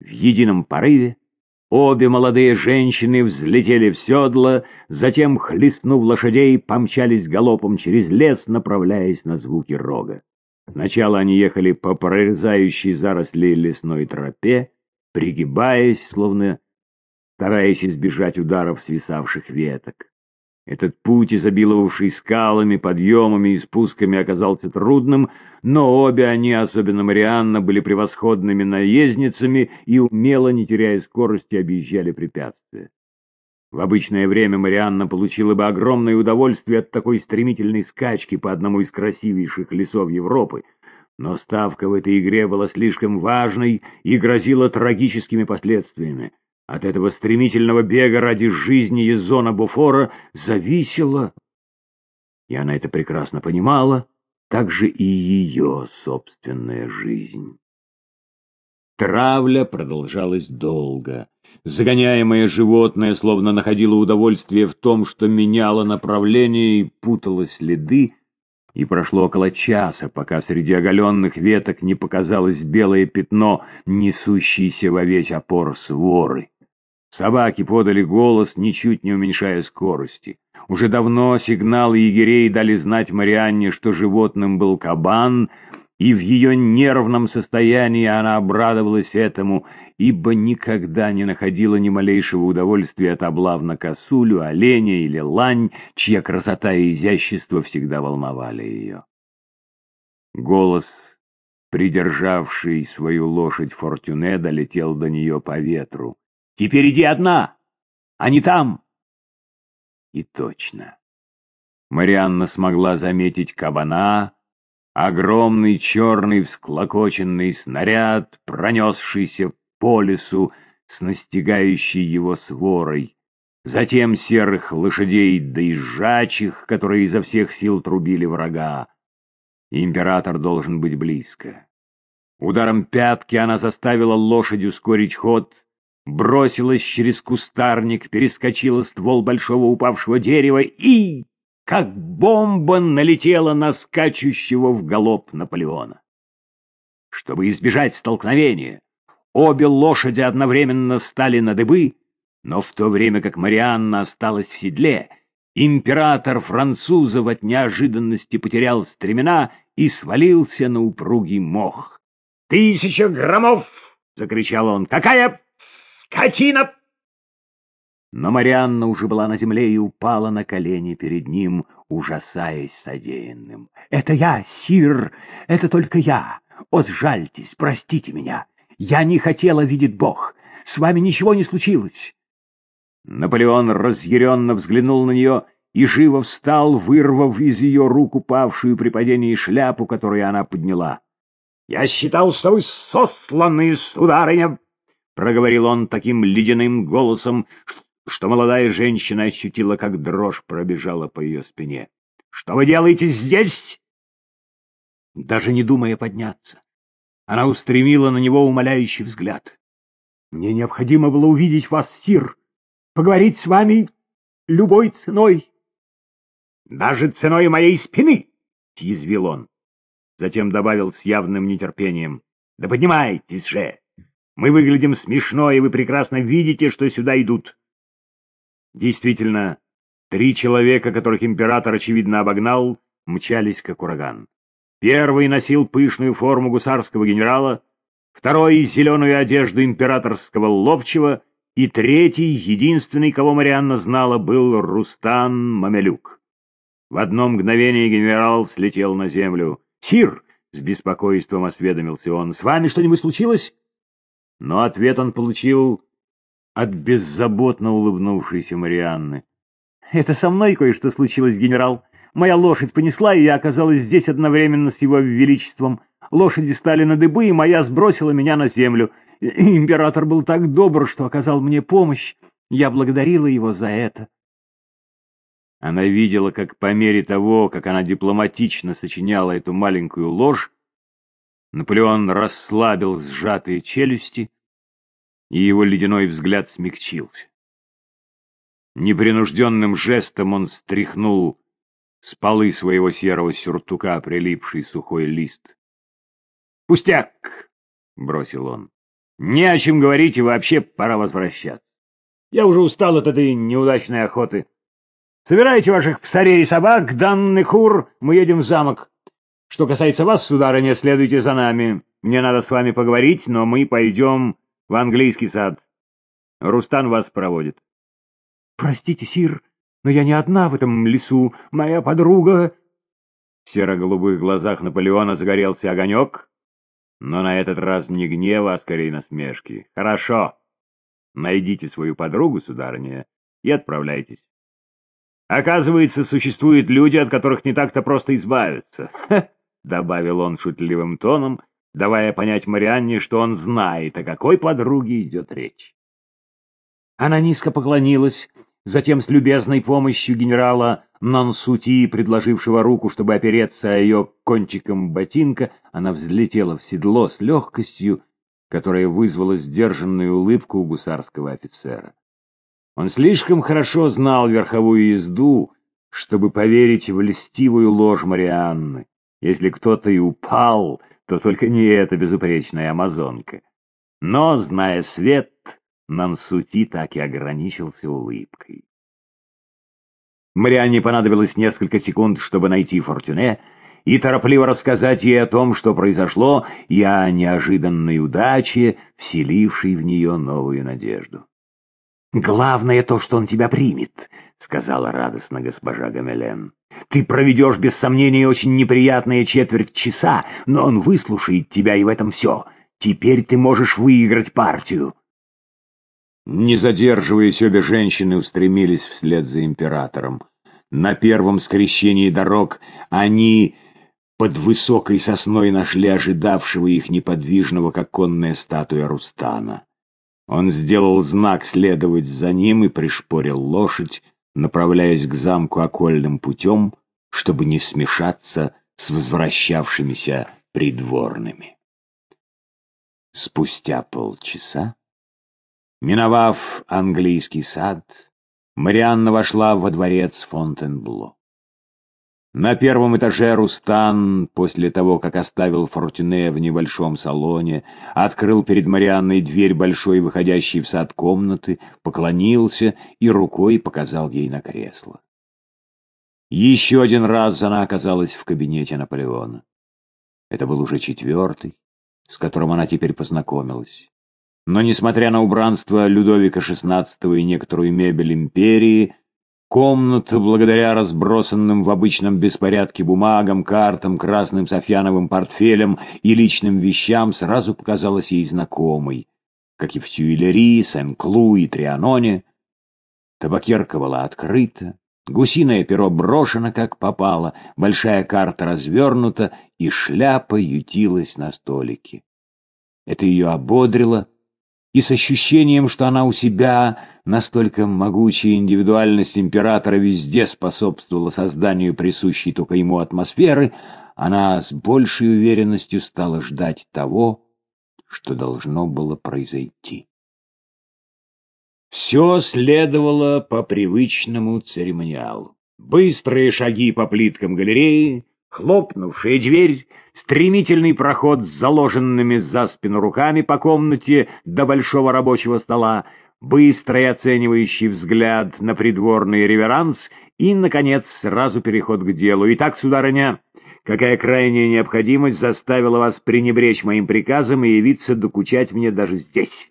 В едином порыве обе молодые женщины взлетели в седло, затем, хлестнув лошадей, помчались галопом через лес, направляясь на звуки рога. Сначала они ехали по прорезающей заросли лесной тропе, пригибаясь, словно стараясь избежать ударов свисавших веток. Этот путь, изобиловавший скалами, подъемами и спусками, оказался трудным, но обе они, особенно Марианна, были превосходными наездницами и, умело, не теряя скорости, объезжали препятствия. В обычное время Марианна получила бы огромное удовольствие от такой стремительной скачки по одному из красивейших лесов Европы, но ставка в этой игре была слишком важной и грозила трагическими последствиями. От этого стремительного бега ради жизни Езона Буфора зависело, и она это прекрасно понимала, также и ее собственная жизнь. Травля продолжалась долго. Загоняемое животное словно находило удовольствие в том, что меняло направление и путало следы, и прошло около часа, пока среди оголенных веток не показалось белое пятно, несущееся во весь опор своры. Собаки подали голос, ничуть не уменьшая скорости. Уже давно сигналы егерей дали знать Марианне, что животным был кабан, и в ее нервном состоянии она обрадовалась этому, ибо никогда не находила ни малейшего удовольствия от облав на косулю, оленя или лань, чья красота и изящество всегда волновали ее. Голос, придержавший свою лошадь Фортюне, долетел до нее по ветру. Теперь иди одна, а не там. И точно. Марианна смогла заметить кабана, огромный черный всклокоченный снаряд, пронесшийся по лесу с настигающей его сворой, затем серых лошадей доезжачих, которые изо всех сил трубили врага. Император должен быть близко. Ударом пятки она заставила лошадь ускорить ход — бросилась через кустарник, перескочила ствол большого упавшего дерева и, как бомба, налетела на скачущего в галоп Наполеона. Чтобы избежать столкновения, обе лошади одновременно стали на дыбы, но в то время как Марианна осталась в седле, император французов от неожиданности потерял стремена и свалился на упругий мох. «Тысяча громов!» — закричал он. «Какая Скотина!» Но Марианна уже была на земле и упала на колени перед ним, ужасаясь содеянным. «Это я, сир! Это только я! О, сжальтесь, простите меня! Я не хотела, видит Бог! С вами ничего не случилось!» Наполеон разъяренно взглянул на нее и живо встал, вырвав из ее рук упавшую при падении шляпу, которую она подняла. «Я считал, что вы сосланы, сударыня!» Проговорил он таким ледяным голосом, что молодая женщина ощутила, как дрожь пробежала по ее спине. «Что вы делаете здесь?» Даже не думая подняться, она устремила на него умоляющий взгляд. «Мне необходимо было увидеть вас, Сир, поговорить с вами любой ценой». «Даже ценой моей спины!» — съязвил он. Затем добавил с явным нетерпением. «Да поднимайтесь же! Мы выглядим смешно, и вы прекрасно видите, что сюда идут. Действительно, три человека, которых император, очевидно, обогнал, мчались как ураган. Первый носил пышную форму гусарского генерала, второй — зеленую одежду императорского ловчего, и третий, единственный, кого Марианна знала, был Рустан Мамелюк. В одно мгновение генерал слетел на землю. «Сир!» — с беспокойством осведомился он. «С вами что-нибудь случилось?» Но ответ он получил от беззаботно улыбнувшейся Марианны. «Это со мной кое-что случилось, генерал. Моя лошадь понесла, и я оказалась здесь одновременно с его величеством. Лошади стали на дыбы, и моя сбросила меня на землю. Император был так добр, что оказал мне помощь. Я благодарила его за это». Она видела, как по мере того, как она дипломатично сочиняла эту маленькую ложь, Наполеон расслабил сжатые челюсти, и его ледяной взгляд смягчился. Непринужденным жестом он стряхнул с полы своего серого сюртука прилипший сухой лист. «Пустяк!» — бросил он. Не о чем говорить и вообще пора возвращаться. Я уже устал от этой неудачной охоты. Собирайте ваших псарей и собак, данный хур, мы едем в замок. Что касается вас, сударыня, следуйте за нами. Мне надо с вами поговорить, но мы пойдем в английский сад. Рустан вас проводит. Простите, сир, но я не одна в этом лесу. Моя подруга... В серо-голубых глазах Наполеона загорелся огонек, но на этот раз не гнева, а скорее насмешки. Хорошо. Найдите свою подругу, сударыня, и отправляйтесь. Оказывается, существуют люди, от которых не так-то просто избавиться. Ха! — добавил он шутливым тоном, давая понять Марианне, что он знает, о какой подруге идет речь. Она низко поклонилась, затем с любезной помощью генерала Нансути, предложившего руку, чтобы опереться о ее кончиком ботинка, она взлетела в седло с легкостью, которая вызвала сдержанную улыбку у гусарского офицера. Он слишком хорошо знал верховую езду, чтобы поверить в льстивую ложь Марианны. Если кто-то и упал, то только не эта безупречная амазонка. Но, зная свет, Нансути так и ограничился улыбкой. Марианне понадобилось несколько секунд, чтобы найти Фортюне и торопливо рассказать ей о том, что произошло, и о неожиданной удаче, вселившей в нее новую надежду. «Главное то, что он тебя примет», — сказала радостно госпожа Гамелен. «Ты проведешь, без сомнения, очень неприятные четверть часа, но он выслушает тебя, и в этом все. Теперь ты можешь выиграть партию». Не задерживаясь, обе женщины устремились вслед за императором. На первом скрещении дорог они под высокой сосной нашли ожидавшего их неподвижного, как конная статуя Рустана. Он сделал знак следовать за ним и пришпорил лошадь, направляясь к замку окольным путем, чтобы не смешаться с возвращавшимися придворными. Спустя полчаса, миновав английский сад, Марианна вошла во дворец Фонтенбло. На первом этаже Рустан, после того, как оставил Фортюне в небольшом салоне, открыл перед Марианной дверь большой, выходящей в сад комнаты, поклонился и рукой показал ей на кресло. Еще один раз она оказалась в кабинете Наполеона. Это был уже четвертый, с которым она теперь познакомилась. Но, несмотря на убранство Людовика XVI и некоторую мебель империи, Комната, благодаря разбросанным в обычном беспорядке бумагам, картам, красным софьяновым портфелям и личным вещам, сразу показалась ей знакомой, как и в Тюильри, Сен-Клу и Трианоне. Табакерка была открыта, гусиное перо брошено, как попало, большая карта развернута, и шляпа ютилась на столике. Это ее ободрило, и с ощущением, что она у себя, настолько могучая индивидуальность императора везде способствовала созданию присущей только ему атмосферы, она с большей уверенностью стала ждать того, что должно было произойти. Все следовало по привычному церемониалу. Быстрые шаги по плиткам галереи, хлопнувшая дверь, стремительный проход с заложенными за спину руками по комнате до большого рабочего стола, быстрый оценивающий взгляд на придворный реверанс и, наконец, сразу переход к делу. Итак, сударыня, какая крайняя необходимость заставила вас пренебречь моим приказом и явиться докучать мне даже здесь?